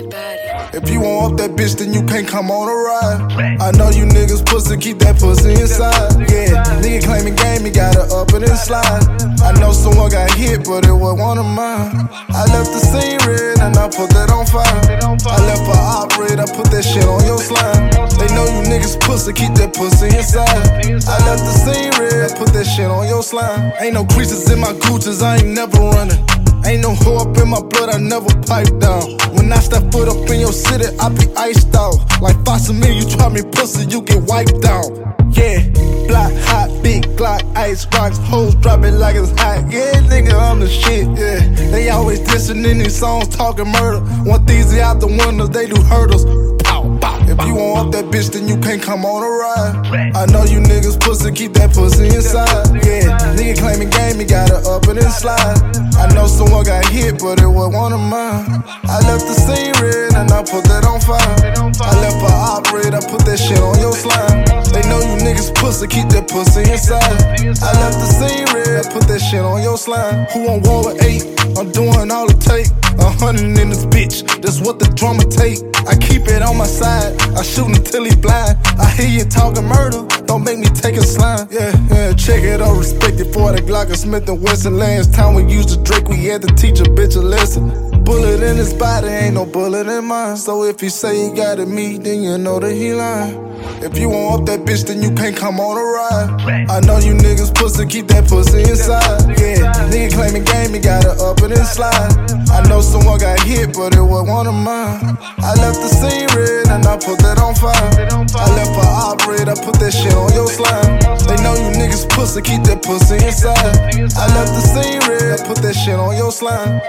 Bud Batty. If you want up that bitch, then you can't come on a ride. I know you niggas pussy, keep that pussy inside. Yeah, nigga claiming game, he got it up and then slide. I know someone got hit, but it was one of mine. I left the scene red and I put that on fire. I left for operate, I put that shit on your slime. They know you niggas pussy, keep that pussy inside. I left the scene red, put that shit on your slime. Ain't no creases in my Gucci's, I ain't never running. Ain't no hoe up in my blood, I never pipe down. When I step foot up in your city, I be iced out. Like me, you try me pussy, you get wiped down. Yeah, black, hot, big Glock, ice rocks, hoes drop it like it's hot. Yeah, nigga, I'm the shit. Yeah, they always dissing in these songs, talking murder. Want these out the windows, they do hurdles. If you want up that bitch, then you can't come on a ride. I know you niggas pussy, keep that pussy inside. Yeah, nigga claiming game, he got it up and then slide. I got hit, but it was one of mine. I left the scene red and I put that on fire. I left for operate, I put that shit on your slime. They know you niggas pussy, keep that pussy inside. I left the put that shit on your slime. Who on wall with eight? I'm doing all it take. A hundred in this bitch, that's what the drama take. I keep it on my side, I shoot until he blind. I hear you talking murder, don't make me take a slime. Yeah, yeah, check it out, respect it for the Glock and Smith and Wesson. Last time we used the Drake, we had to teach a bitch a lesson. Bullet in his body, ain't no bullet in mine. So if he say he got it me, then you know that he lying. If you want up that bitch, then you can't come on a ride. I know you niggas pussy, keep that pussy inside. Yeah, nigga claiming game, he got it up and then slide. I know someone got hit, but it was one of mine. I left the scene red and I put that on fire. I left for operate, I put that shit on your slime. They know you niggas pussy, keep that pussy inside. I left the scene red, put that shit on your slime.